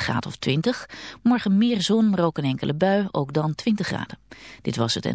graad of 20. Morgen meer zon, maar ook een enkele bui, ook dan 20 graden. Dit was het en...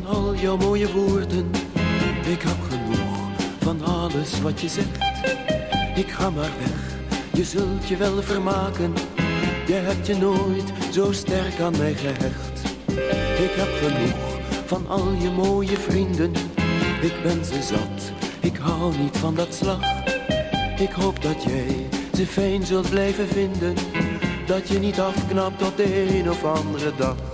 van al jouw mooie woorden. Ik heb genoeg van alles wat je zegt. Ik ga maar weg, je zult je wel vermaken. Je hebt je nooit zo sterk aan mij gehecht. Ik heb genoeg van al je mooie vrienden. Ik ben ze zat, ik hou niet van dat slag. Ik hoop dat jij ze fijn zult blijven vinden. Dat je niet afknapt tot de een of andere dag.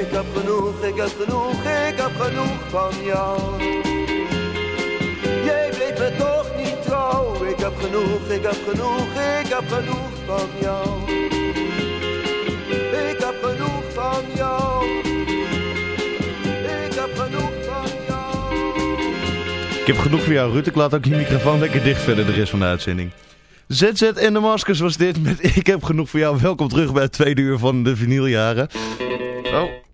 Ik heb genoeg, ik heb genoeg, ik heb genoeg van jou. Jij bleef me toch niet trouw. Ik heb genoeg, ik heb genoeg, ik heb genoeg van jou. Ik heb genoeg van jou. Ik heb genoeg van jou. Ik heb genoeg voor jou, Ruud. Ik laat ook je microfoon lekker dicht verder de rest van de uitzending. ZZ en de Maskers was dit met Ik heb genoeg voor jou. Welkom terug bij het tweede uur van de vinyljaren. Oh.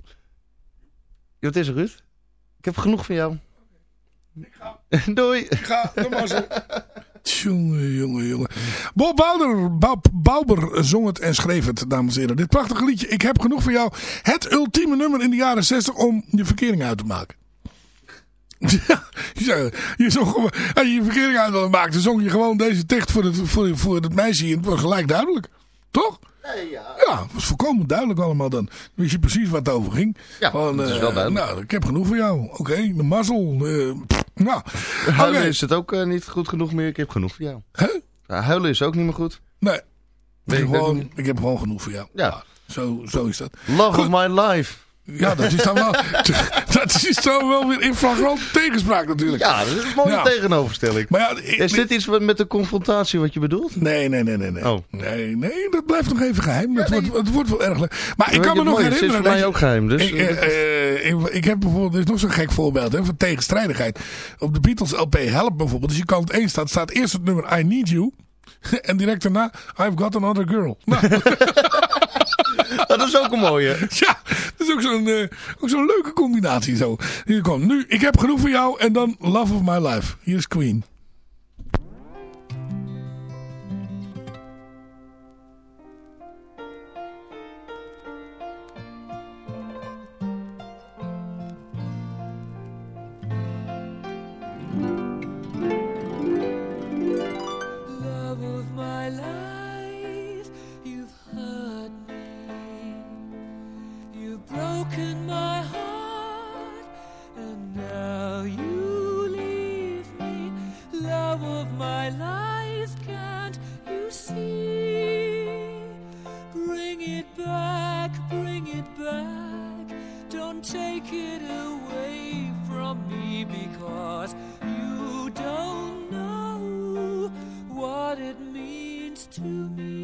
Wat is er, Ruud? Ik heb genoeg van jou. Doei. Ik ga, doe. Jongen, jongen, jongen. Bob Bouwer, Bob Bouwer zong het en schreef het, dames en heren. Dit prachtige liedje, Ik heb genoeg van jou. Het ultieme nummer in de jaren 60 om je verkering uit te maken. Ja, je, zong als je je verkering uit wilde maken, dan zong je gewoon deze tekst voor het, voor, voor het meisje en het was gelijk duidelijk. Toch? Nee, ja. Ja, het was volkomen duidelijk allemaal dan. Wist je precies wat het over ging. Ja, Gewoon, dat is eh, wel duidelijk. Nou, ik heb genoeg voor jou. Oké, de mazzel. eh, pff, nou, Huilen is het ook eh, niet goed genoeg meer. Ik heb genoeg voor jou. Ja, huilen is ook niet meer goed. Nee. Ik gewoon, ik heb gewoon genoeg voor jou. Ja. Zo, zo is dat. Love Goed. of my life. Ja, dat is dan wel, dat is dan wel weer in flagrant tegenspraak natuurlijk. Ja, dat is een mooie Ja. tegenoverstelling. Maar ja, ik- Is dit iets met de confrontatie wat je bedoelt? Nee, nee, nee, nee. Nee, Oh. nee, nee dat blijft nog even geheim. Het, wordt, het wordt wel erg leuk. Maar ik kan me nog mooi, het is herinneren... voor mij dat ook geheim. Dus, ik, eh, eh, ik, ik heb bijvoorbeeld, er is nog zo'n gek voorbeeld hè, van tegenstrijdigheid. Op de Beatles LP Help bijvoorbeeld, als je kant 1 staat, staat eerst het nummer I Need You. En direct daarna, I've Got Another Girl. Nou, dat is ook een mooie. ja, dat is ook zo'n eh, ook leuke combinatie zo. Hier komt, nu, ik heb genoeg voor jou en dan Love of My Life. Hier is Queen. To me.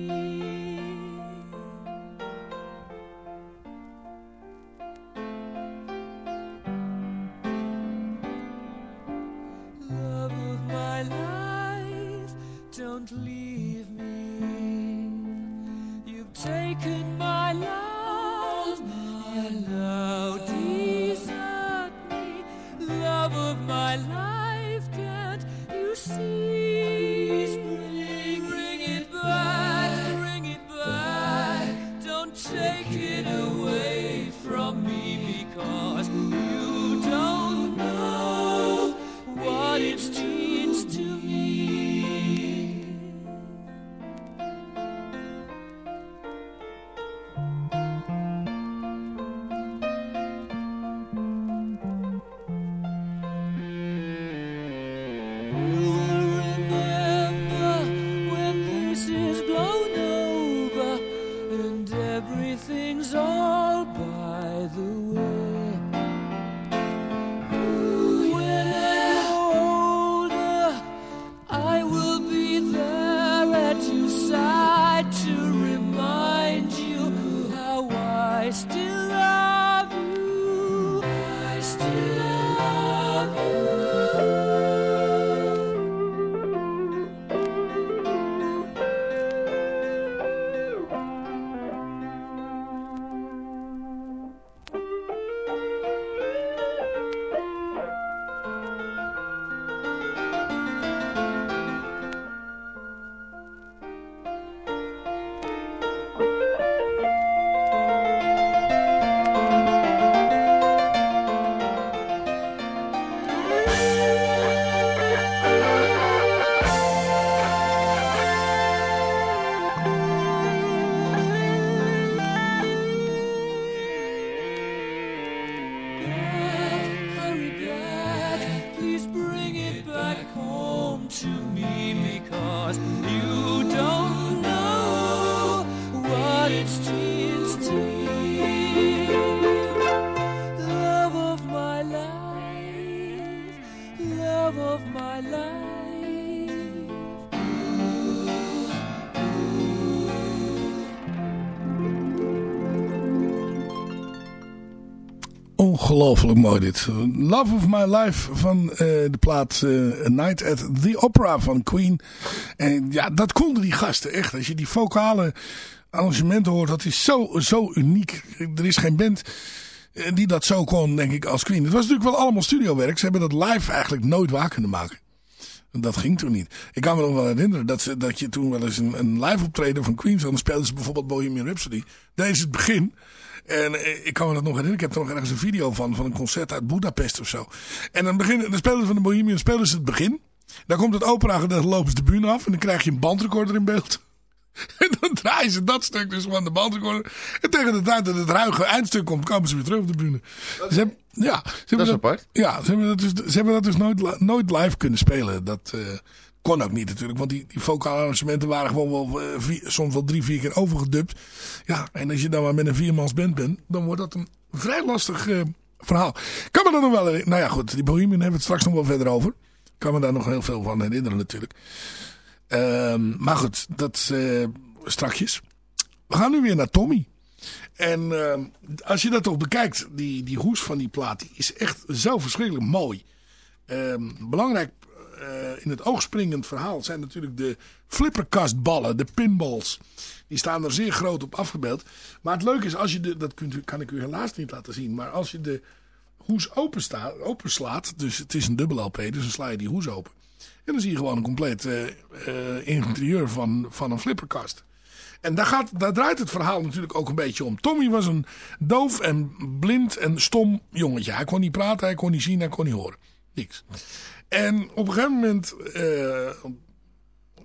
Ongelooflijk mooi dit. Love of My Life van eh, de plaat eh, Night at the Opera van Queen. En ja, dat konden die gasten echt. Als je die vocale arrangementen hoort, dat is zo, zo uniek. Er is geen band eh, die dat zo kon, denk ik, als Queen. Het was natuurlijk wel allemaal studiowerk. Ze hebben dat live eigenlijk nooit waar kunnen maken. Dat ging toen niet. Ik kan me nog wel herinneren dat, ze, dat je toen wel eens een, een live optreden van Queen. Dan speelden ze bijvoorbeeld Bohemian Rhapsody. Deze het begin. En eh, ik kan me dat nog herinneren. Ik heb er nog ergens een video van. Van een concert uit Budapest of zo. En dan, begin, dan spelen ze van de Bohemian spelen ze het begin. Dan komt het opera gedeelte lopen ze de bühne af. En dan krijg je een bandrecorder in beeld. En dan draaien ze dat stuk dus van de bandrecorder. En tegen de tijd dat het ruige eindstuk komt, komen ze weer terug op de bühne. Ze hebben, ja, ze Dat is apart. Ja, ze hebben dat dus, ze hebben dat dus nooit, nooit live kunnen spelen. Dat eh, kon ook niet natuurlijk. Want die, die vocale arrangementen waren gewoon wel, eh, soms wel drie, vier keer overgedubt. Ja, en als je dan maar met een viermans band bent, dan wordt dat een vrij lastig eh, verhaal. Kan me dan nog wel. Nou ja, goed, die Bohemian hebben we het straks nog wel verder over. Kan me daar nog heel veel van herinneren natuurlijk. Ehm, maar goed, dat eh strakjes. We gaan nu weer naar Tommy. En als je dat toch bekijkt, die, die hoes van die plaat, die is echt zo verschrikkelijk mooi. Ehm, belangrijk eh, in het oogspringend verhaal zijn natuurlijk de flipperkastballen, de pinballs. Die staan er zeer groot op afgebeeld. Maar het leuke is, als je de, dat kunt kan ik u helaas niet laten zien, maar als je de hoes openslaat, dus het is een dubbel LP, dus dan sla je die hoes open. En dan zie je gewoon een compleet eh, eh, interieur van, van een flipperkast. En daar, gaat, daar draait het verhaal natuurlijk ook een beetje om. Tommy was een doof en blind en stom jongetje. Hij kon niet praten, hij kon niet zien, hij kon niet horen. Niks. En op een gegeven moment eh,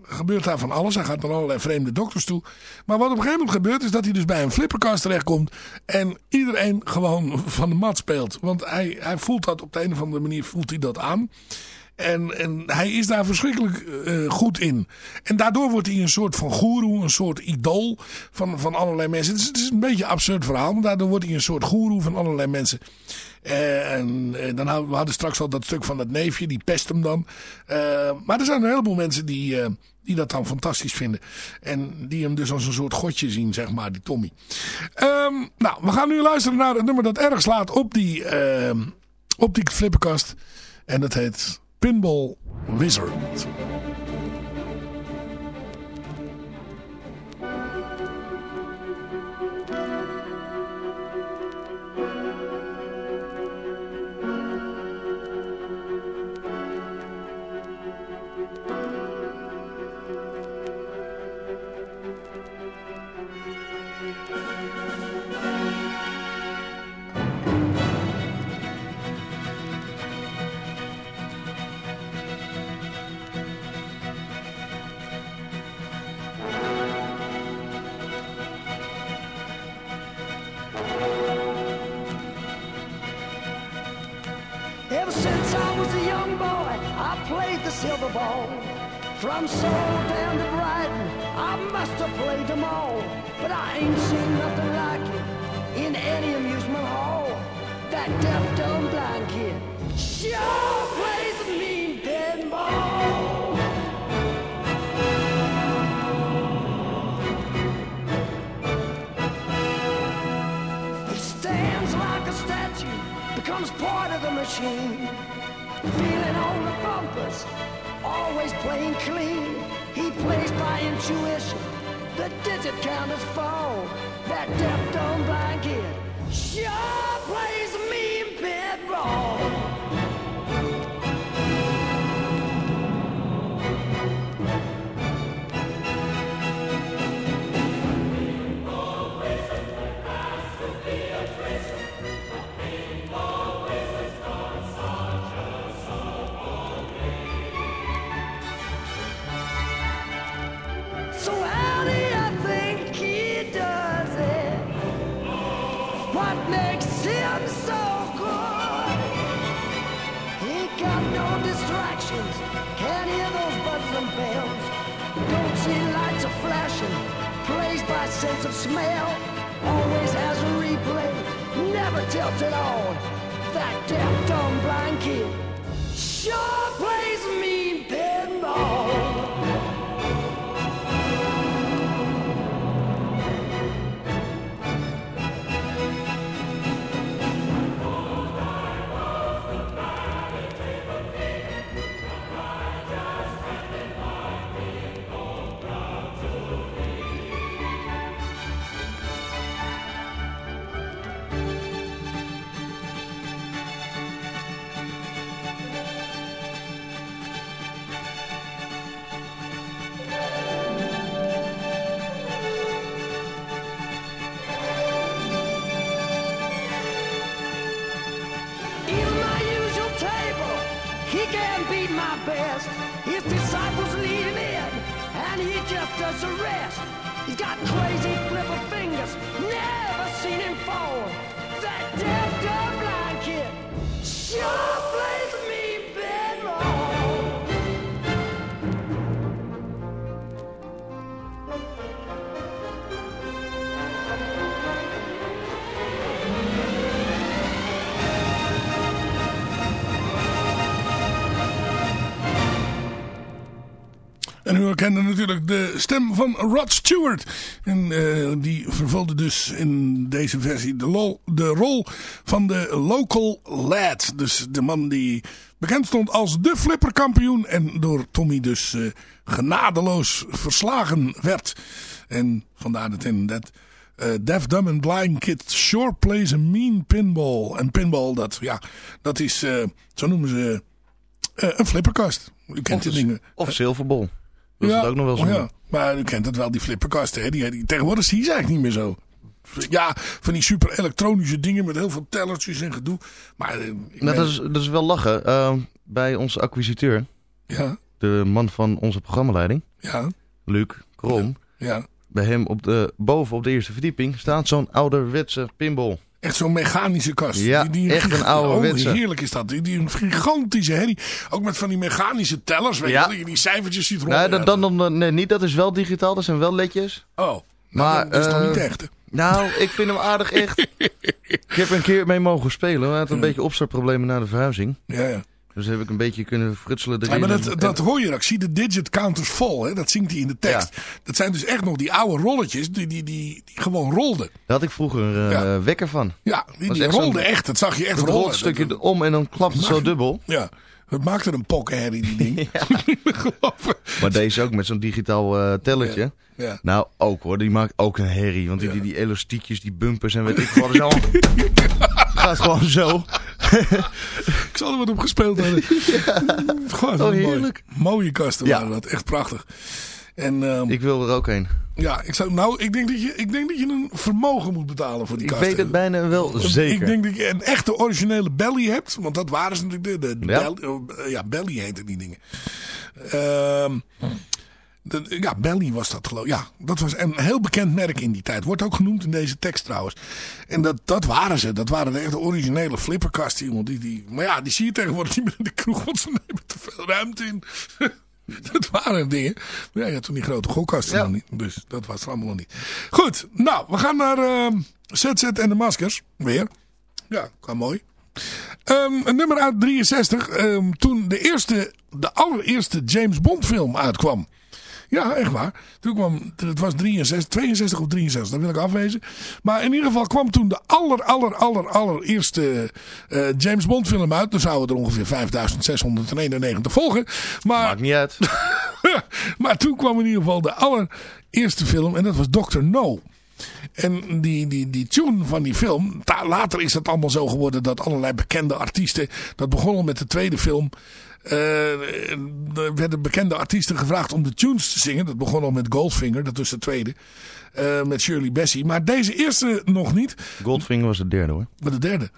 gebeurt daar van alles. Hij gaat naar allerlei vreemde dokters toe. Maar wat op een gegeven moment gebeurt is dat hij dus bij een flipperkast terechtkomt. En iedereen gewoon van de mat speelt. Want hij, hij voelt dat op de een of andere manier voelt hij dat aan. En, en hij is daar verschrikkelijk eh, goed in. En daardoor wordt hij een soort van goeroe, een soort idool van, van allerlei mensen. Het is, een beetje een absurd verhaal, maar daardoor wordt hij een soort goeroe van allerlei mensen. Eh, en eh, dan hadden we hadden straks al dat stuk van dat neefje, die pest hem dan. Eh, maar er zijn een heleboel mensen die, die dat dan fantastisch vinden. En die hem dus als een soort godje zien, zeg maar, die Tommy. Ehm, nou, we gaan nu luisteren naar een nummer dat erg slaat op die, ehm, op die flipperkast. En dat heet Pinball Wizard. Always playing clean. He plays by intuition, the digit counters fall. That deaf, dumb, blind kid sure plays mean. So sense of smell. Always has a replay, never tilted on. That deaf, dumb, blind kid sure plays a my En u herkende natuurlijk de stem van Rod Stewart. En eh, die vervulde dus in deze versie de, lol, de rol van de local lad. Dus de man die bekend stond als de flipperkampioen. En door Tommy dus eh, genadeloos verslagen werd. En vandaar dat inderdaad... eh Deaf, Dumb and Blind Kid sure plays a mean pinball. En pinball, dat, ja, dat is, zo noemen ze, een flipperkast. U kent die dingen. Of Silverbol. Dat is het ook nog wel zo. oh ja. Maar u kent het wel, die flipperkasten. Hè? Die, die, tegenwoordig zie je ze eigenlijk niet meer zo. Ja, van die super elektronische dingen met heel veel tellertjes en gedoe. Maar eh, ik Nou, ben- dat, is, dat is wel lachen. Uh, bij onze acquisiteur, Ja, de man van onze programmaleiding, ja, Luc Krom. ja. Bij hem op de, boven op de eerste verdieping staat zo'n ouderwetse pinball. Echt zo'n mechanische kast. Ja, echt een ouderwetse. Oh, heerlijk is dat. Die, die een gigantische herrie. Ook met van die mechanische tellers. Weet Ja. je, wel, dat je die cijfertjes ziet rollen. Nee, dan, dan, dan, nee, niet. Dat is wel digitaal. Dat zijn wel ledjes. Oh, maar Maar, dat is toch eh, niet echt? hè? Nou, ik vind hem aardig echt. ik heb er een keer mee mogen spelen. We hadden een beetje opstartproblemen na de verhuizing. Ja, ja. Dus heb ik een beetje kunnen frutselen Ja, erin. maar dat, En- dat hoor je. ook. Ik zie de digit counters vol. Hè? Dat zingt hij in de tekst. Dat zijn dus echt nog die oude rolletjes die, die, die, die gewoon rolden. Daar had ik vroeger een Ja. wekker van. Ja, die, die echt zo'n- rolden echt. Dat zag je echt rollen. een stukje Dat- om en dan klapt het zo dubbel. Ja, het maakte een pokkenherrie, die ding. Maar deze ook met zo'n digitaal eh telletje. Ja. Nou, ook hoor. Die maakt ook een herrie. Want die, die, die elastiekjes, die bumpers en weet ik wat. Zo. gaat gewoon zo. Ik zal er wat op gespeeld hebben. Gewoon Oh, mooi. heerlijk. Mooie kasten Ja. waren dat. Echt prachtig. En ehm, Ik wil er ook een. ja, ik, zou, nou, ik, denk dat je, ik denk dat je een vermogen moet betalen voor die Ik kasten. weet het bijna wel zeker. Ik denk dat je een echte originele belly hebt. Want dat waren ze natuurlijk. De, de Ja. belly, eh, ja, belly heette die dingen. Ehm, de, ja, belly was dat geloof ik. Ja, dat was een heel bekend merk in die tijd. Wordt ook genoemd in deze tekst trouwens. En dat, dat waren ze. Dat waren de echte originele flipperkasten. Die, die, maar ja, die zie je tegenwoordig niet meer in de kroeg. Want ze nemen te veel ruimte in. dat waren dingen. Maar ja, je had toen die grote gokkasten Ja. nog niet. Dus dat was er allemaal nog niet. Goed, nou, we gaan naar ehm ZZ en de Maskers. Weer. Ja, kan mooi. Ehm, een nummer uit 63. ehm, toen de eerste, de allereerste James Bond film uitkwam. Ja, echt waar. Toen kwam, het was 63, 62 of 63, dat wil ik afwezen. Maar in ieder geval kwam toen de aller, aller, aller, allereerste eh, James Bond film uit. Er zouden er ongeveer 5691 volgen. Maar, Maakt niet uit. maar toen kwam in ieder geval de allereerste film en dat was Dr. No. En die, die, die tune van die film, later is dat allemaal zo geworden dat allerlei bekende artiesten, dat begon al met de tweede film, er werden bekende artiesten gevraagd om de tunes te zingen. Dat begon al met Goldfinger, dat was de tweede, eh, met Shirley Bassey. Maar deze eerste nog niet, Goldfinger was de derde hoor. maar de derde.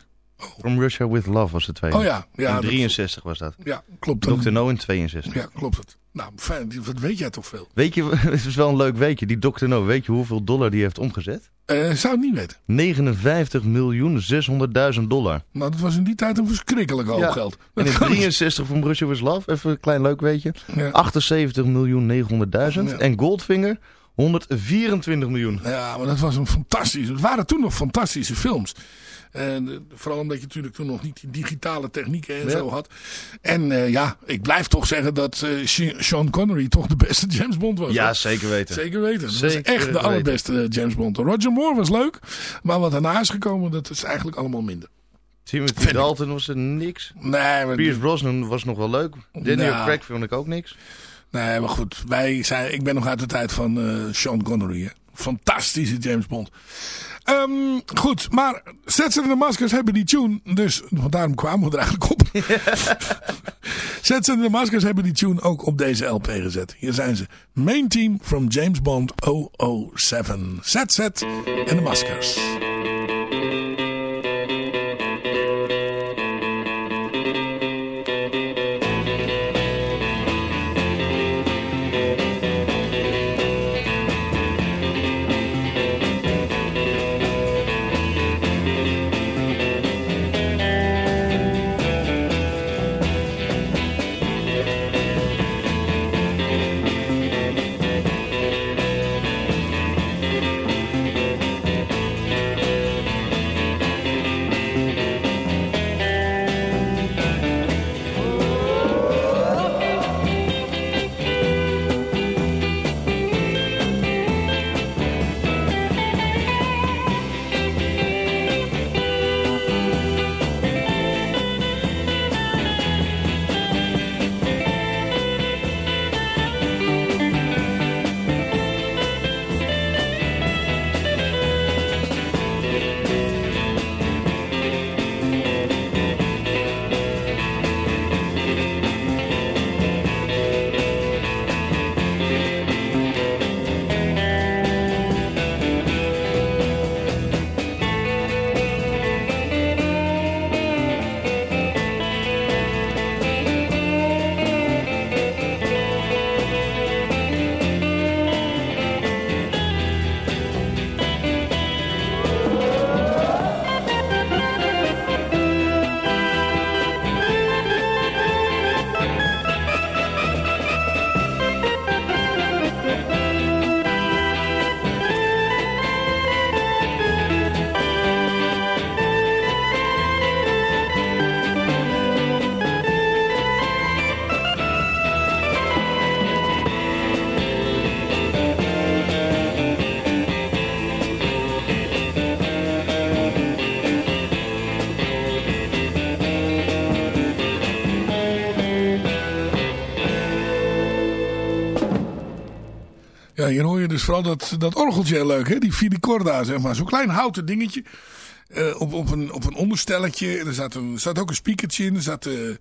From Russia With Love was de tweede. Oh ja, ja, In dat- 63 was dat. Ja, klopt. Dr. No in 62. Ja, klopt het. Nou, fijn, wat weet jij toch veel? Weet je, het is wel een leuk weetje. Die Dr. No, weet je hoeveel dollar die heeft omgezet? Eh, zou het niet weten. 59 miljoen 600.000 dollar. Nou, dat was in die tijd een verschrikkelijk hoop Ja. geld. En Dat in kan niet. 63 van Russia With Love, even een klein leuk weetje. Ja. 78 miljoen 900.000. Ja. En Goldfinger 124 miljoen. Ja, maar dat was een fantastisch. Het waren toen nog fantastische films. En, eh, vooral omdat je natuurlijk toen nog niet die digitale technieken en Ja. zo had. En eh, ja, ik blijf toch zeggen dat eh, Sean Connery toch de beste James Bond was. Ja, hoor. zeker weten. Zeker weten. Dat was echt de allerbeste James Bond. Roger Moore was leuk. Maar wat daarna is gekomen, dat is eigenlijk allemaal minder. Timothy Vind. Dalton was er niks. Nee, maar, Pierce Brosnan was nog wel leuk. Daniel Ja. Craig vond ik ook niks. nee, maar goed. Wij zijn, ik ben nog uit de tijd van Sean Connery. Hè. Fantastische James Bond. Ehm, goed, maar Zetsen en de Maskers hebben die tune. Dus, want daarom kwamen we er eigenlijk op. Zetsen en de Maskers hebben die tune ook op deze LP gezet. Hier zijn ze. Main team from James Bond 007. ZZ en de Maskers. Ja, hier hoor je dus vooral dat, dat orgeltje heel leuk, hè? Die filicorda, zeg maar. Zo'n klein houten dingetje. eh, op, op, een, op een onderstelletje. Er zat, een, er zat ook een speakertje in. Er zaten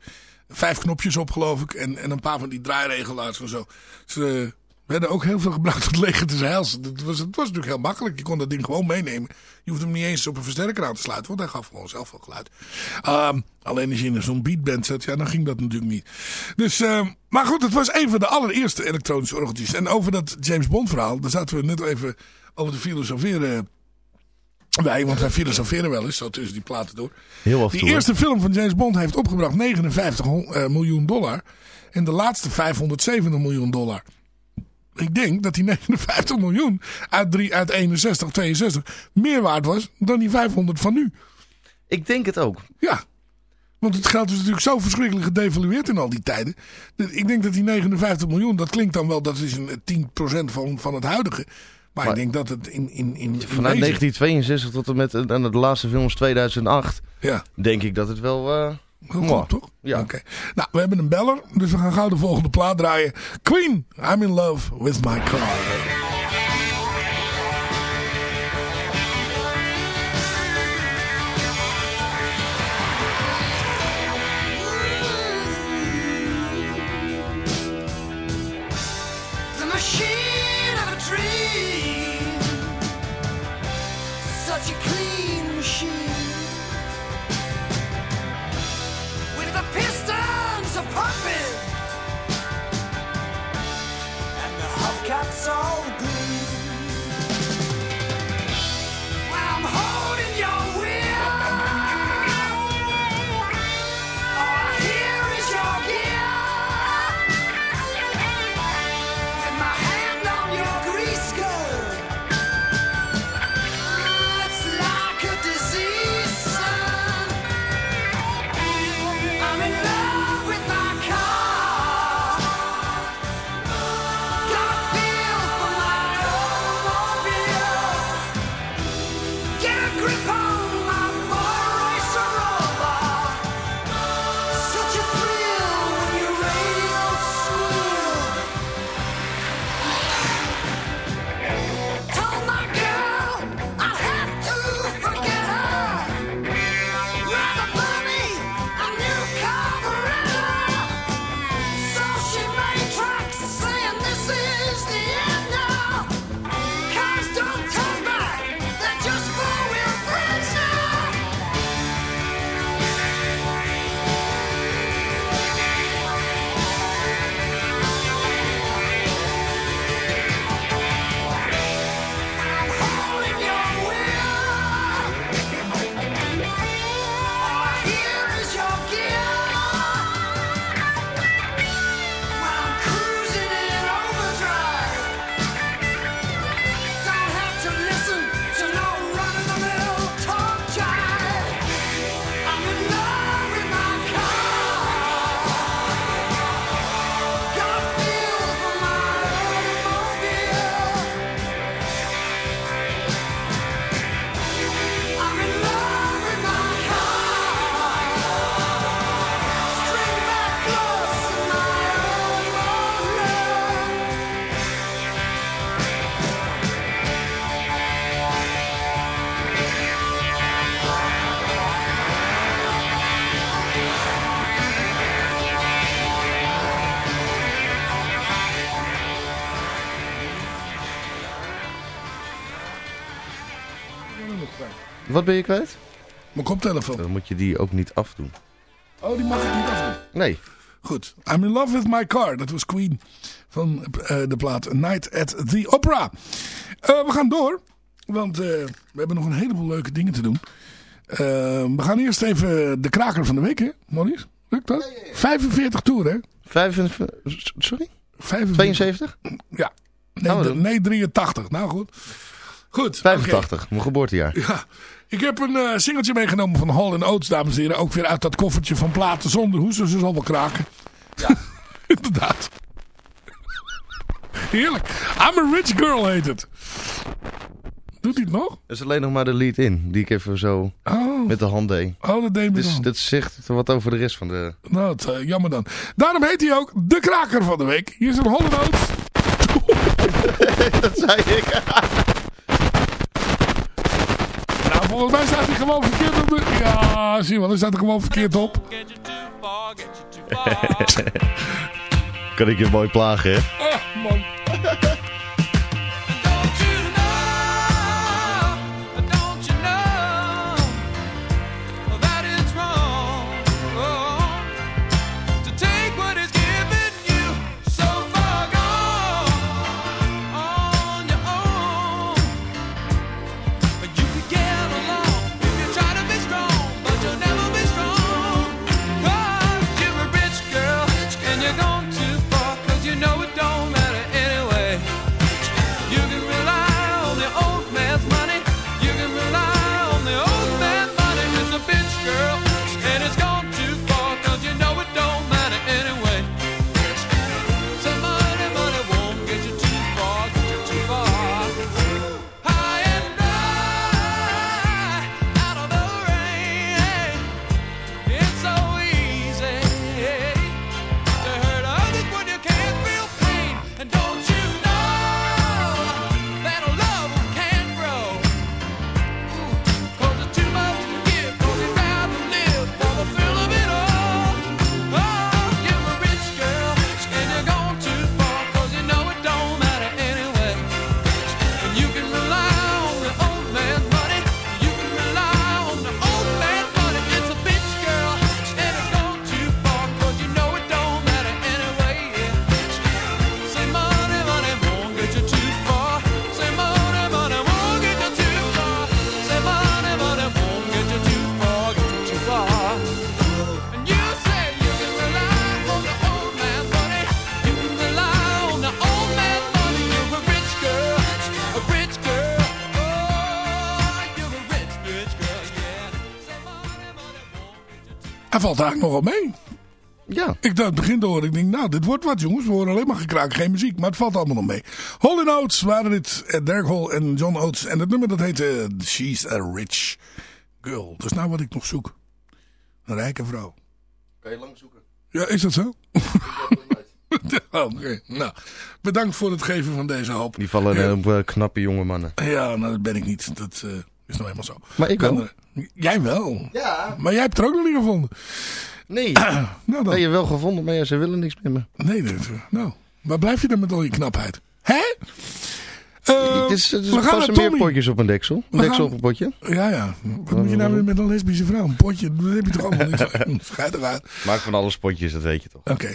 vijf knopjes op, geloof ik. En, en een paar van die draairegelaars en zo. Ze werden ook heel veel gebruikt tot leger te zeils. Het was, het was natuurlijk heel makkelijk. Je kon dat ding gewoon meenemen. Je hoefde hem niet eens op een versterker aan te sluiten. Want hij gaf gewoon zelf wel geluid. Ehm, alleen als je in zo'n beatband zat, ja, dan ging dat natuurlijk niet. Dus, ehm, maar goed, het was een van de allereerste elektronische orgeltjes. En over dat James Bond verhaal, daar zaten we net even over te filosoferen. Wij, want wij filosoferen wel eens, zo tussen die platen door. Heel af Die toe. hè? eerste film van James Bond heeft opgebracht 59 hon- eh, miljoen dollar. En de laatste 570 miljoen dollar. Ik denk dat die 59 miljoen uit, drie, uit 61, 62 meer waard was dan die 500 van nu. Ik denk het ook. Ja. Want het geld is natuurlijk zo verschrikkelijk gedevalueerd in al die tijden. Ik denk dat die 59 miljoen, dat klinkt dan wel, dat is een 10% van, van het huidige. Maar, Maar- ik denk dat het in, in, in, Vanuit wezen- 1962 tot en met en de laatste film is 2008. Ja. Denk ik dat het wel... eh Heel goed, toch? Ja. Oké. Nou, we hebben een beller, dus we gaan gauw de volgende plaat draaien. Queen, I'm in love with my car. Wat ben je kwijt? Mijn koptelefoon. Dan moet je die ook niet afdoen. Oh, die mag ik niet afdoen. Nee. Goed. I'm in love with my car. Dat was Queen van eh, de plaat Night at the Opera. Eh, we gaan door. Want eh, we hebben nog een heleboel leuke dingen te doen. Eh, we gaan eerst even de kraker van de week, hè, Maurice? Lukt dat? 45 toeren, hè? 45, sorry? 45. 72? Ja. Nee, doen. nee, 83. Nou goed. Goed. 85, mijn geboortejaar. Ja, ik heb een eh, singeltje meegenomen van Hall Oates, dames en heren. Ook weer uit dat koffertje van platen zonder hoes, dus ze zal wel kraken. Ja. Inderdaad. Heerlijk. I'm a rich girl heet het. Doet hij het nog? Er is alleen nog maar de lead in, die ik even zo Oh, met de hand deed. oh dat deed me Dus dan. dat zegt wat over de rest van de... Nou, het, eh, jammer dan. Daarom heet hij ook de kraker van de week. Hier is een Hall Oates. dat zei ik. Volgens mij staat hij gewoon verkeerd op de... Ja, zie je wel, staat er gewoon verkeerd op. kan ik je mooi plagen, hè? Ah, man. Valt eigenlijk nogal mee. Ja. Ik dacht het begin te horen. Ik denk, nou, dit wordt wat jongens. We horen alleen maar gekraak, geen muziek. Maar het valt allemaal nog mee. Hall Oates waren dit. eh, Derek Hall en John Oates. En het nummer dat heette She's a Rich Girl. Dat is nou wat ik nog zoek. Een rijke vrouw. Kan je lang zoeken. Ja, is dat zo? Oké, nou. Bedankt voor het geven van deze hoop. Die vallen Ja. eh, op eh, knappe jonge mannen. Ja, nou, dat ben ik niet. Dat eh, is nou eenmaal zo. Maar ik wel. Kan Jij wel. Ja. Maar jij hebt er ook nog niet gevonden. Nee. Nou dan. Nee, je wel gevonden, maar ja, ze willen niks met me. Nee, dat, nou. Waar blijf je dan met al je knapheid? Hè? Eh, het is, het is we gaan naar meer Tommy. potjes op een deksel. Een We deksel gaan- op een potje. Ja, ja. Wat moet je nou weer met een lesbische vrouw? Een potje, dat heb je toch allemaal niet? Schijt eruit. Maak van alles potjes, dat weet je toch. Oké.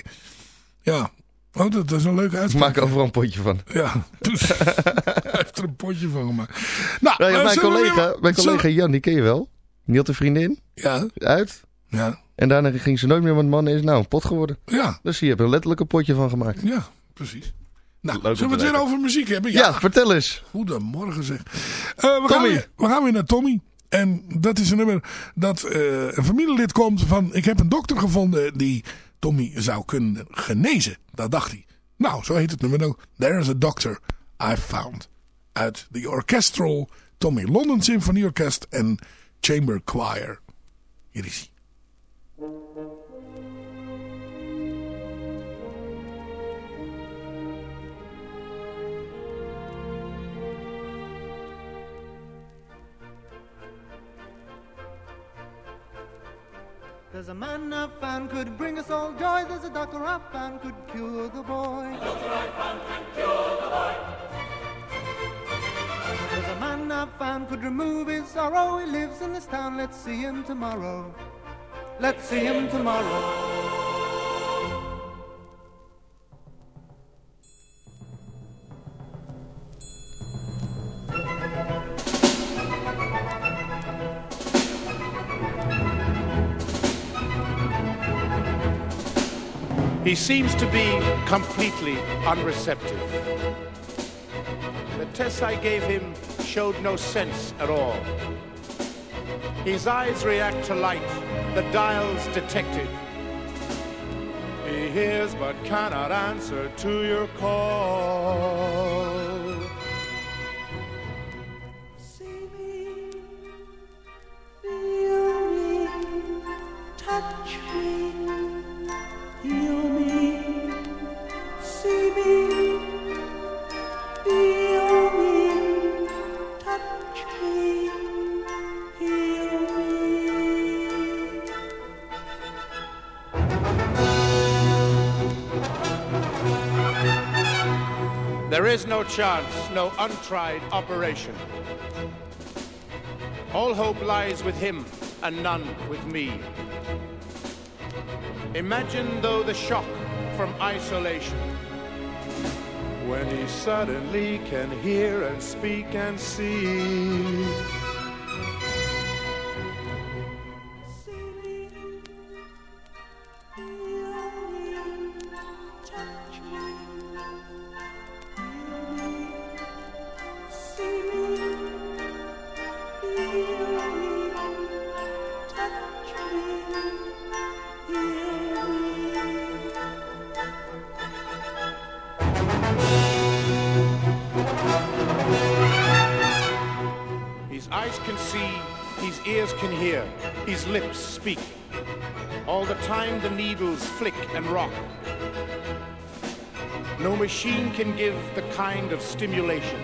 Ja. Oh, dat, dat is een leuke Ik uitspraak. maak overal een potje van. Ja, dus hij heeft er een potje van gemaakt. Nou, ja, eh, mijn collega, weer- mijn collega Jan, die ken je wel. Die had een vriendin Ja, uit. ja, En daarna ging ze nooit meer met mannen. Is nou een pot geworden. ja, Dus hier heb er letterlijk een potje van gemaakt. ja, precies. Nou, Leuk zullen we het weer over muziek hebben? Ja, vertel eens. Goedemorgen zeg. Eh, we, gaan Tommy. weer, we gaan weer naar Tommy. En dat is een nummer dat eh, een familielid komt van... Ik heb een dokter gevonden die Tommy zou kunnen genezen. Dat dacht hij. Nou, zo heet het nummer. There is a doctor I found. Uit de orchestral Tommy London Symphony Orkest en Chamber Choir. Hier is hij. There's a man I found could bring us all joy. There's a doctor I found could cure the boy. A doctor I found can cure the boy. There's a man I found could remove his sorrow. He lives in this town. Let's see him tomorrow. Let's see him tomorrow. He seems to be completely unreceptive. The tests I gave him showed no sense at all. His eyes react to light, the dials detected. He hears but cannot answer to your call. There is no chance, no untried operation. All hope lies with him and none with me. Imagine though the shock from isolation. When he suddenly can hear and speak and see. Can give the kind of stimulation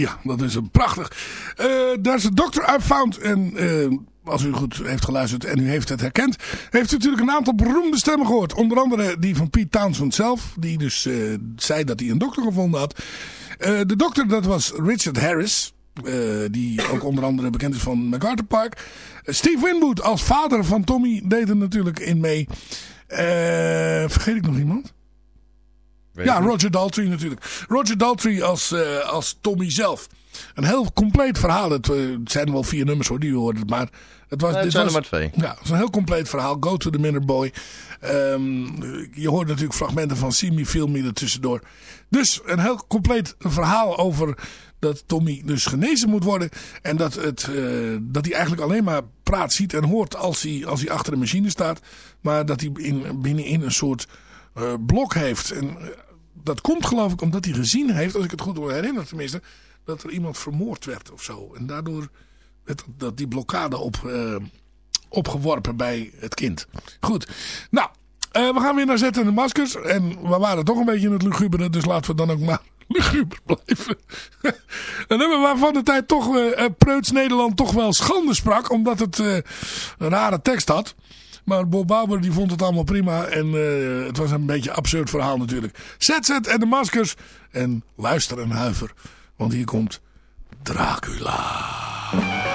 Ja, dat is een prachtig. Eh daar is een Dr. I Found. En eh, als u goed heeft geluisterd en u heeft het herkend. Heeft u natuurlijk een aantal beroemde stemmen gehoord. Onder andere die van Pete Townsend zelf. Die dus eh, zei dat hij een dokter gevonden had. De dokter dat was Richard Harris. die ook onder andere bekend is van MacArthur Park. Steve Winwood als vader van Tommy deed er natuurlijk in mee. Vergeet ik nog iemand? Ja, Roger Daltrey natuurlijk. Roger Daltrey als, eh, als Tommy zelf. Een heel compleet verhaal. Het, eh, het zijn wel vier nummers hoor die u hoorde. Maar het was, Nee, dit zijn was, er maar twee. Ja, het is een heel compleet verhaal. Go to the Minor Boy. Ehm, je hoort natuurlijk fragmenten van See Me, Feel Me er tussendoor. Dus een heel compleet verhaal over dat Tommy dus genezen moet worden. En dat, het, eh, dat hij eigenlijk alleen maar praat, ziet en hoort als hij, als hij achter de machine staat. Maar dat hij in, binnenin een soort eh, blok heeft. En eh, dat komt geloof ik omdat hij gezien heeft, als ik het goed herinner tenminste, dat er iemand vermoord werd of zo. En daardoor werd dat die blokkade op, eh, opgeworpen bij het kind. Goed, nou, we gaan weer naar Zetten en de Maskers. En we waren toch een beetje in het lugubere, dus laten we dan ook maar luguber blijven. een nummer waarvan de tijd toch, Preuts Nederland toch wel schande sprak, omdat het een rare tekst had. Maar Bob Bauer die vond het allemaal prima. En eh, het was een beetje een absurd verhaal natuurlijk. Zet, zet en de maskers. En luister en huiver. Want hier komt Dracula.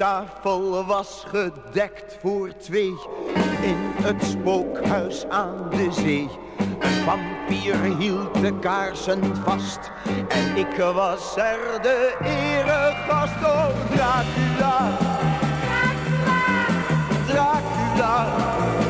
Tafel was gedekt voor twee in het spookhuis aan de zee. Kwam vampier hield de kaarsen vast. En ik was er de eregast. Oh, Dracula. Dracula. Dracula.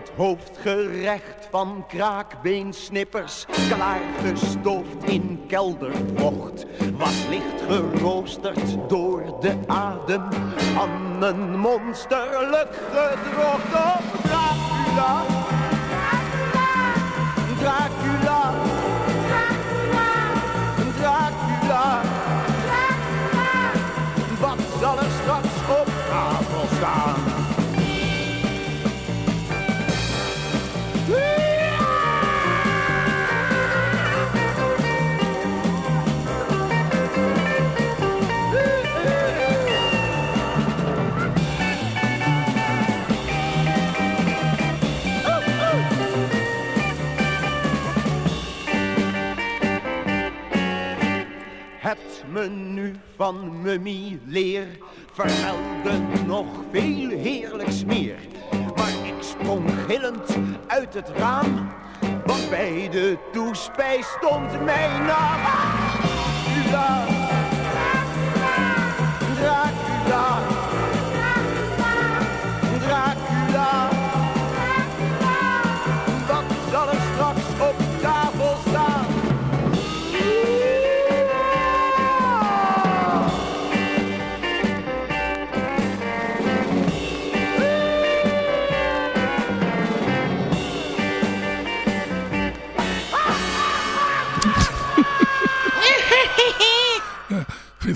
Het hoofdgerecht van kraakbeensnippers, klaargestoofd in keldervocht, was licht geroosterd door de adem van een monsterlijk gedrocht. Oh, Dracula, Dracula, Dracula, wat zal menu van Mummy Leer vermeldde nog veel heerlijks meer. Maar ik sprong gillend uit het raam, want bij de toespijs stond mijn naam.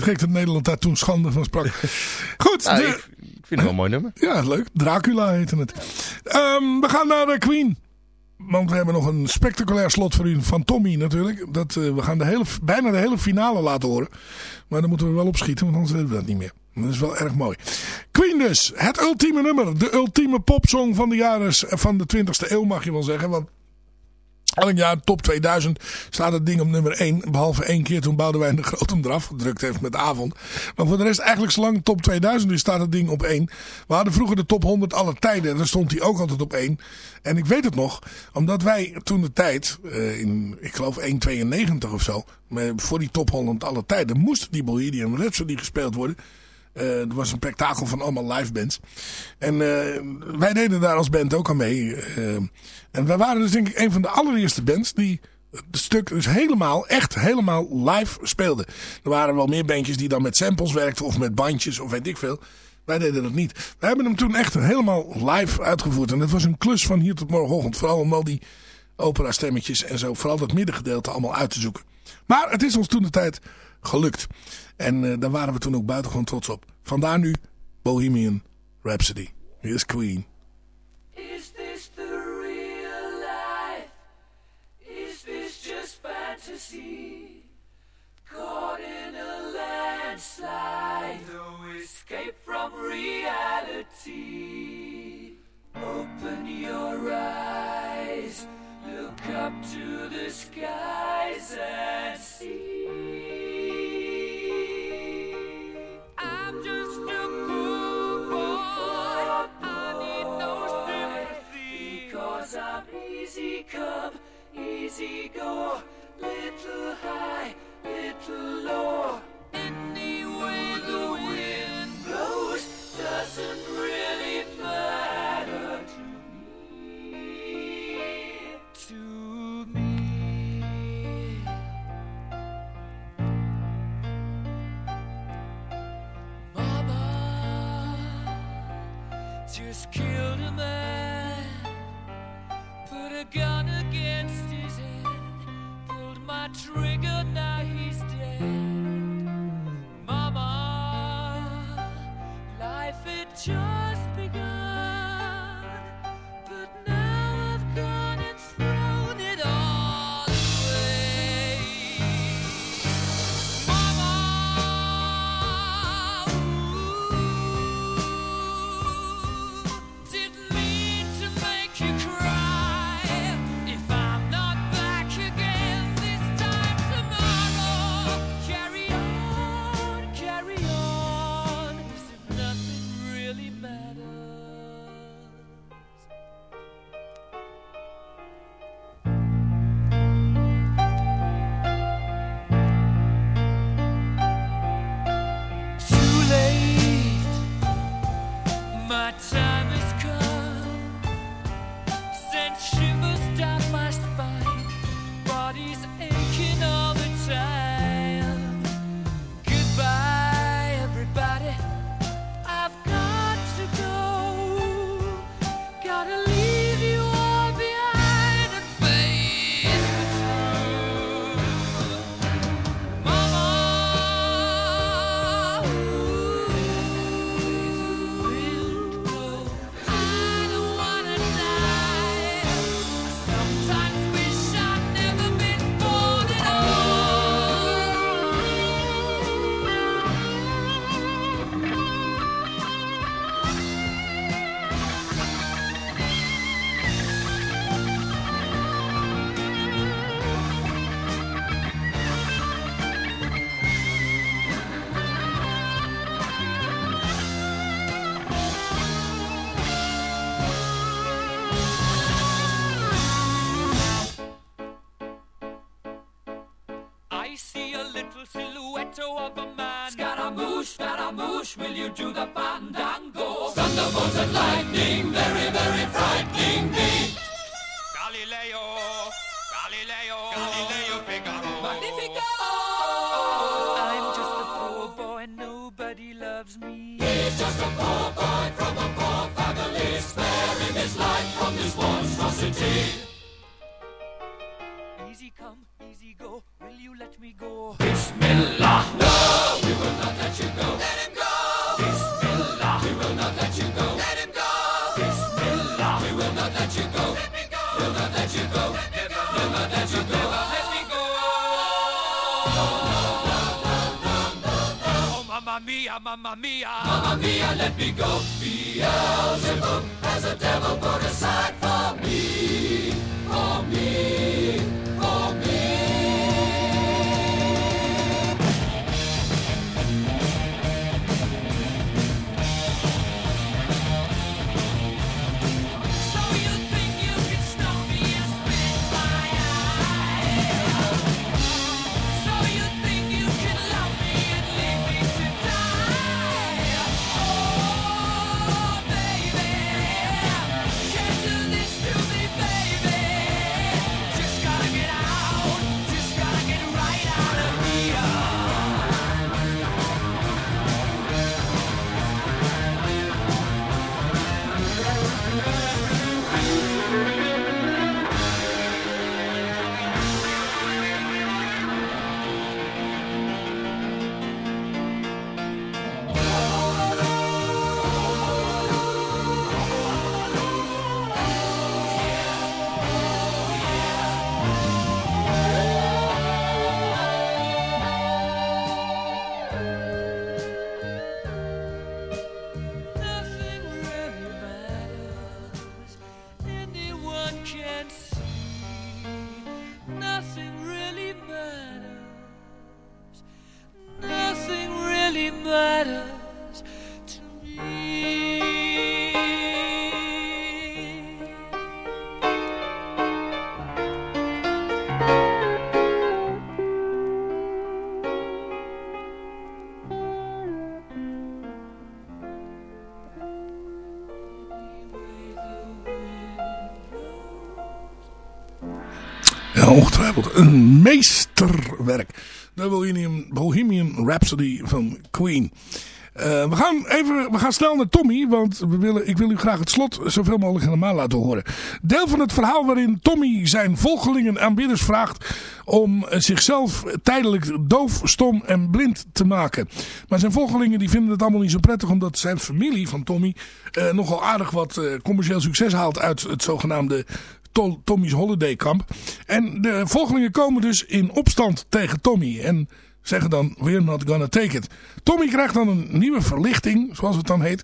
Gek dat Nederland daar toen schande van sprak. Goed. Nou, de- ik, vind het wel een mooi nummer. Ja, leuk. Dracula heette het. Ehm, we gaan naar de Queen. Want we hebben nog een spectaculair slot voor u van Tommy natuurlijk. Dat, eh, we gaan de hele, bijna de hele finale laten horen. Maar dan moeten we wel opschieten, want anders hebben we dat niet meer. Dat is wel erg mooi. Queen dus. Het ultieme nummer. De ultieme popsong van de jaren van de 20e eeuw mag je wel zeggen. Want Elk jaar top 2000 staat het ding op nummer 1. Behalve één keer toen Boudewijn de Groot hem eraf gedrukt heeft met avond. Maar voor de rest eigenlijk zolang top 2000 is staat het ding op 1. We hadden vroeger de top 100 aller tijden. En stond hij ook altijd op 1. En ik weet het nog. Omdat wij toen de tijd, eh, in ik geloof 1,92 of zo. Voor die top 100 aller tijden moest die Bohemian Rhapsody gespeeld worden. Eh er was een spektakel van allemaal live bands. En eh, wij deden daar als band ook aan mee. Eh, en wij waren dus denk ik een van de allereerste bands die het stuk dus helemaal, echt helemaal live speelden. Er waren wel meer bandjes die dan met samples werkten of met bandjes of weet ik veel. Wij deden dat niet. We hebben hem toen echt helemaal live uitgevoerd. En dat was een klus van hier tot morgenochtend. Vooral om al die opera stemmetjes en zo. Vooral dat middengedeelte allemaal uit te zoeken. Maar het is ons toen de tijd gelukt. En eh, daar waren we toen ook buitengewoon trots op. Vandaar nu Bohemian Rhapsody. Is Queen. Is this the real life? Is this just fantasy? Caught in a landslide, no escape from reality. Open your eyes, Look up to the skies and see. I'm just a cool boy. I need no sympathy. Because I'm easy come, easy go. Little high, little low. Any way the wind blows doesn't Bismillah. We will not let you go. Let him go. Bismillah. We will not let you go. Let him go. Bismillah. We will not let you go. Let me go. Will not let you go. Let me go. Will not let you go. Let me go. Oh, mamma mia, mamma mia. Mamma mia, let me go. Beelzebub has a devil put aside for me. For me. goed, een meesterwerk. De Bohemian, Rhapsody van Queen. Eh, we, gaan even, we gaan snel naar Tommy, want we willen, ik wil u graag het slot zoveel mogelijk helemaal laten horen. Deel van het verhaal waarin Tommy zijn volgelingen aanbidders vraagt om eh, zichzelf tijdelijk doof, stom en blind te maken. Maar zijn volgelingen die vinden het allemaal niet zo prettig omdat zijn familie van Tommy eh, nogal aardig wat commercieel succes haalt uit het zogenaamde To- Tommy's Holiday Camp. En de volgelingen komen dus in opstand tegen Tommy en zeggen dan, we're not gonna take it. Tommy krijgt dan een nieuwe verlichting, zoals het dan heet.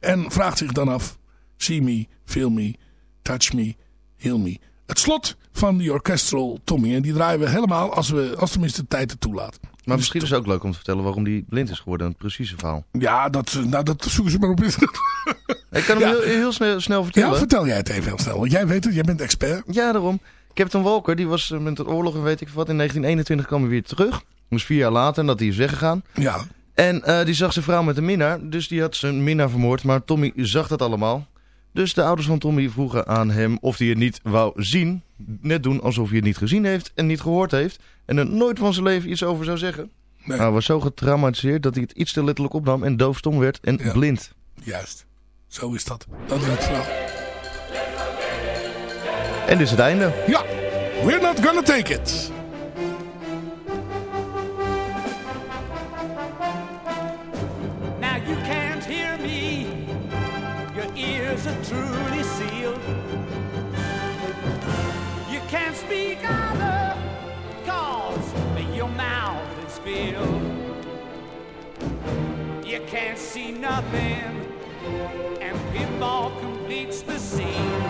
En vraagt zich dan af, see me, feel me, touch me, heal me. Het slot van die orchestral Tommy. En die draaien we helemaal als, we, als tenminste de tijd het toelaat. Maar misschien is het ook leuk om te vertellen waarom die blind is geworden. Het precieze verhaal. Ja, dat, nou, dat zoeken ze maar op internet. Ik kan hem Ja. heel, heel snel, snel vertellen. Ja, vertel jij het even heel snel. Want jij weet het, jij bent expert. Ja, daarom. Captain Walker, die was eh, met de oorlog en weet ik wat. In 1921 kwam hij weer terug. Dat was vier jaar later en dat hij is weggegaan. Ja. En eh, die zag zijn vrouw met een minnaar. Dus die had zijn minnaar vermoord. Maar Tommy zag dat allemaal. Dus de ouders van Tommy vroegen aan hem of hij het niet wou zien. Net doen alsof hij het niet gezien heeft en niet gehoord heeft. En er nooit van zijn leven iets over zou zeggen. Nee. Hij was zo getraumatiseerd dat hij het iets te letterlijk opnam en doofstom werd en Ja. blind. Juist. Zo is dat. Dat is het verhaal. En dit is het einde. Ja. We're not gonna take it. Truly sealed. You can't speak either, cause your mouth is filled. You can't see nothing, and pinball completes the scene.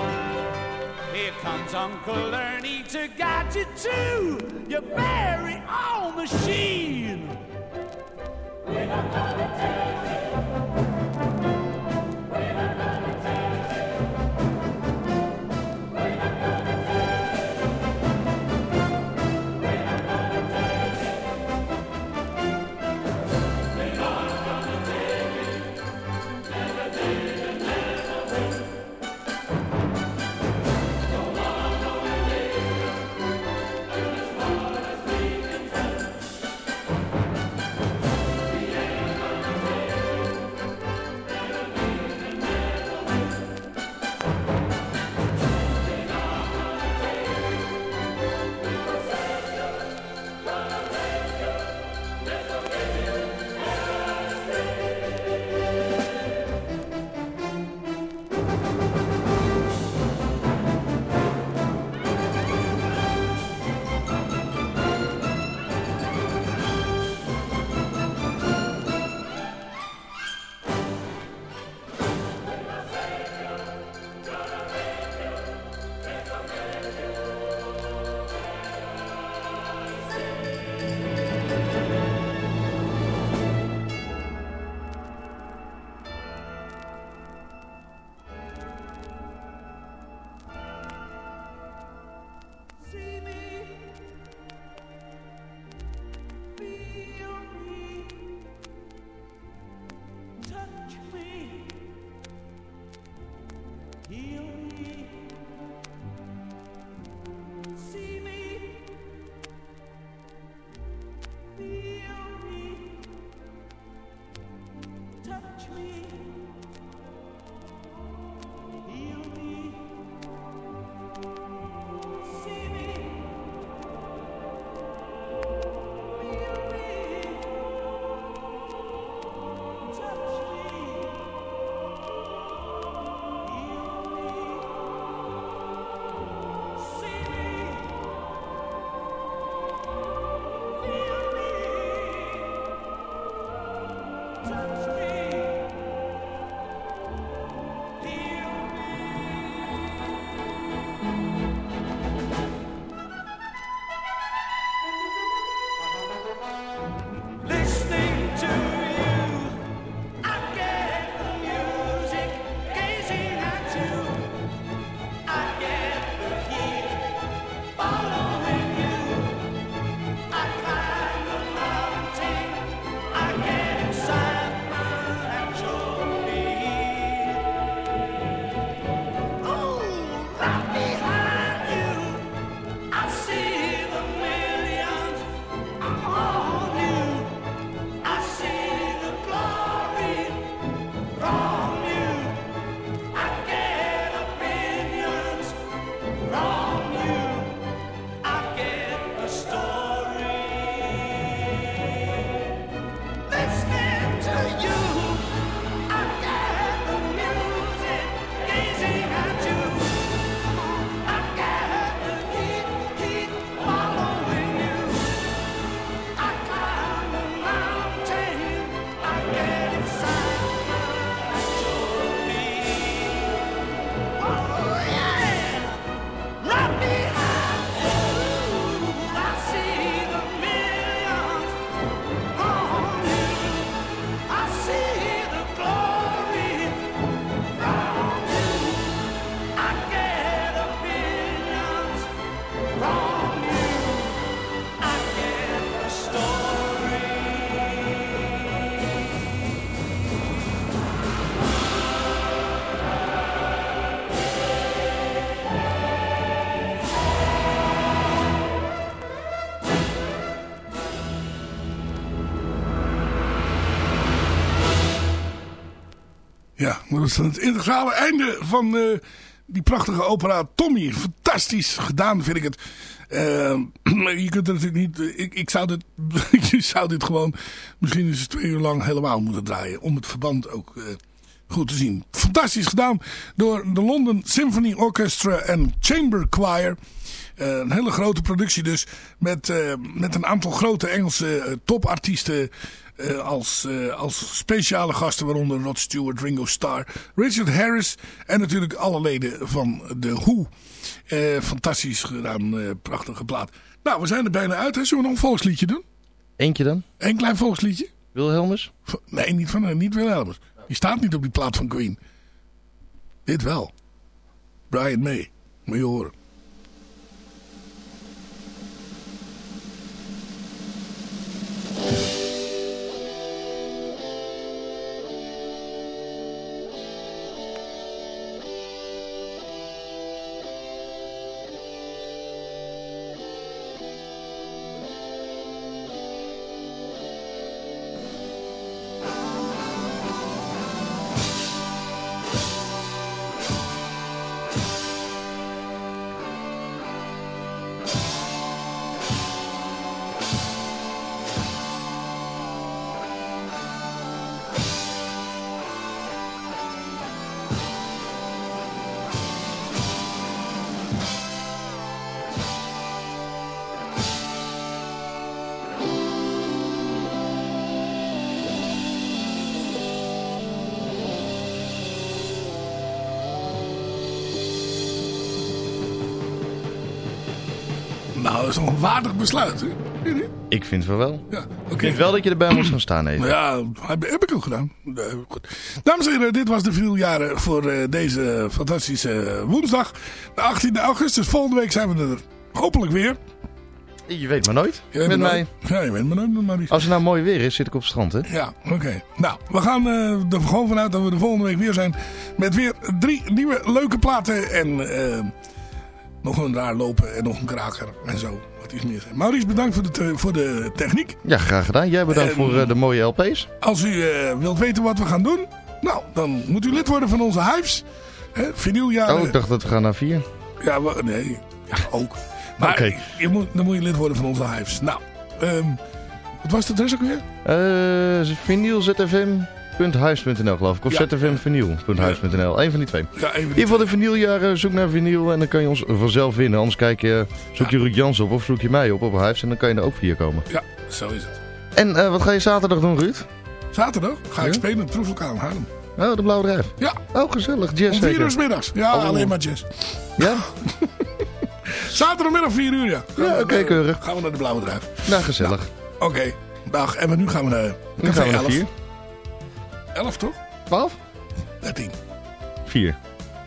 Here comes Uncle Ernie to guide you to your very own machine. Ja, dat was het integrale einde van eh, die prachtige opera Tommy. Fantastisch gedaan vind ik het. Eh, je kunt er natuurlijk niet... eh, Ik, ik, zou dit, ik zou dit gewoon misschien eens twee uur lang helemaal moeten draaien. Om het verband ook goed te zien. Fantastisch gedaan door de London Symphony Orchestra en Chamber Choir. Een hele grote productie dus. Met, met een aantal grote Engelse topartiesten eh, als, eh, als speciale gasten. Waaronder Rod Stewart, Ringo Starr, Richard Harris. En natuurlijk alle leden van de Who. Eh, fantastisch gedaan. prachtige plaat. Nou, we zijn er bijna uit. Hè. Zullen we nog een volksliedje doen? Eentje dan? Eén klein volksliedje? Wilhelmus? Nee, niet, van, niet Wilhelmus. Die staat niet op die plaat van Queen. Dit wel. Brian May. Moet je horen. Een waardig besluit. Hè? Ik vind wel wel. Ja, Ik vind wel dat je erbij moest gaan staan even. Ja, heb, heb ik ook gedaan. Goed. Dames en heren, dit was de vinyljaren voor eh, deze fantastische woensdag. De 18e augustus. Volgende week zijn we er hopelijk weer. Je weet maar nooit. Weet met mij. nooit. Ja, je weet maar nooit met. Als het nou mooi weer is, zit ik op het strand, hè? Ja, oké. Nou, we gaan eh, er gewoon vanuit dat we de volgende week weer zijn. Met weer drie nieuwe leuke platen. En eh, nog een raar lopen en nog een kraker en zo. Wat iets meer zijn. Maurice, bedankt voor de, voor de techniek. Ja, graag gedaan. Jij bedankt En- voor eh, de mooie LP's. Als u eh, wilt weten wat we gaan doen. Nou, dan moet u lid worden van onze Hives. Hè, vinyljaren. Oh, ik dacht dat we gaan naar vier. Ja, nee. Ja, ook. Maar Oké. je moet, dan moet je lid worden van onze Hives. Nou, ehm, wat was het adres ook weer? Eh vinylzfm.huis.nl geloof ik. Of Ja. zfmvinyl.huis.nl. Eén van die twee. Ja, even In ieder geval de vinyljaren. Zoek naar vinyl en dan kan je ons vanzelf vinden. Anders kijk je, zoek je Ruud Jans op of zoek je mij op op Hives. En dan kan je er ook via komen. Ja, zo is het. En eh, wat ga je zaterdag doen, Ruud? Zaterdag ga ik spelen in het proeflokaal in Haarlem. Oh, de Blauwe Drijf. Ja. Oh, gezellig. Jazz Om vier uur 's middags. Ja, Oh. alleen maar jazz. Ja? Zaterdagmiddag 4 uur, ja. Gaan Ja, oké, keurig. Gaan we naar de Blauwe Drijf. Nou, gezellig. Oké, dag. En nu gaan we naar Nu Café gaan we naar 11. Vier. 11 toch? 12? 13. Vier.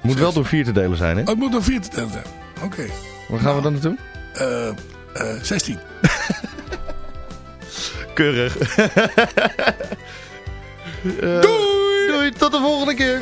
Moet wel door vier te delen zijn, hè? Oh, het moet dan 4 te tellen zijn. Oké. Waar gaan we dan naartoe? Eh, eh, 16. Keurig. Eh, Doei! Doei, tot de volgende keer.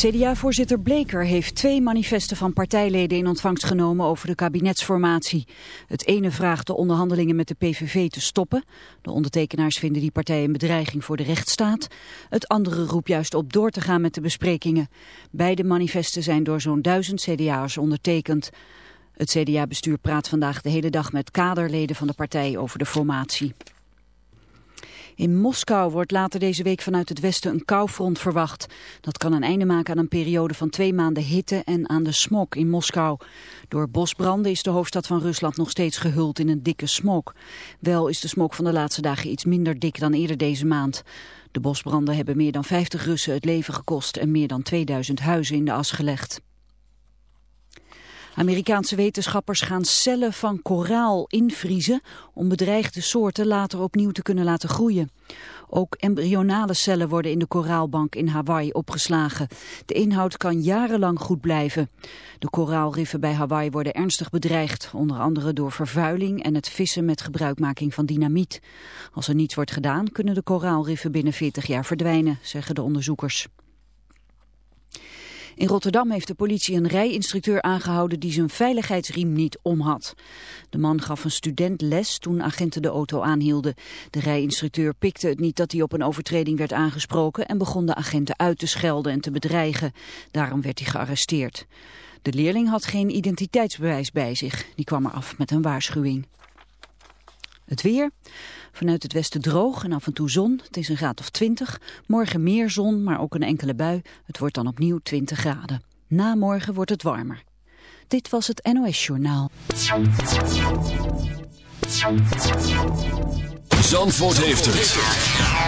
CDA-voorzitter Bleker heeft twee manifesten van partijleden in ontvangst genomen over de kabinetsformatie. Het ene vraagt de onderhandelingen met de PVV te stoppen. De ondertekenaars vinden die partij een bedreiging voor de rechtsstaat. Het andere roept juist op door te gaan met de besprekingen. Beide manifesten zijn door zo'n duizend CDA'ers ondertekend. Het CDA-bestuur praat vandaag de hele dag met kaderleden van de partij over de formatie. In Moskou wordt later deze week vanuit het westen een koufront verwacht. Dat kan een einde maken aan een periode van twee maanden hitte en aan de smog in Moskou. Door bosbranden is de hoofdstad van Rusland nog steeds gehuld in een dikke smog. Wel is de smog van de laatste dagen iets minder dik dan eerder deze maand. De bosbranden hebben meer dan 50 Russen het leven gekost en meer dan 2000 huizen in de as gelegd. Amerikaanse wetenschappers gaan cellen van koraal invriezen om bedreigde soorten later opnieuw te kunnen laten groeien. Ook embryonale cellen worden in de koraalbank in Hawaii opgeslagen. De inhoud kan jarenlang goed blijven. De koraalriffen bij Hawaii worden ernstig bedreigd, onder andere door vervuiling en het vissen met gebruikmaking van dynamiet. Als er niets wordt gedaan, kunnen de koraalriffen binnen 40 jaar verdwijnen, zeggen de onderzoekers. In Rotterdam heeft de politie een rijinstructeur aangehouden die zijn veiligheidsriem niet om had. De man gaf een student les toen agenten de auto aanhielden. De rijinstructeur pikte het niet dat hij op een overtreding werd aangesproken en begon de agenten uit te schelden en te bedreigen. Daarom werd hij gearresteerd. De leerling had geen identiteitsbewijs bij zich. Die kwam er af met een waarschuwing. Het weer. Vanuit het westen droog en af en toe zon. Het is een graad of 20. Morgen meer zon, maar ook een enkele bui. Het wordt dan opnieuw 20 graden. Na morgen wordt het warmer. Dit was het NOS Journaal. Zandvoort heeft het.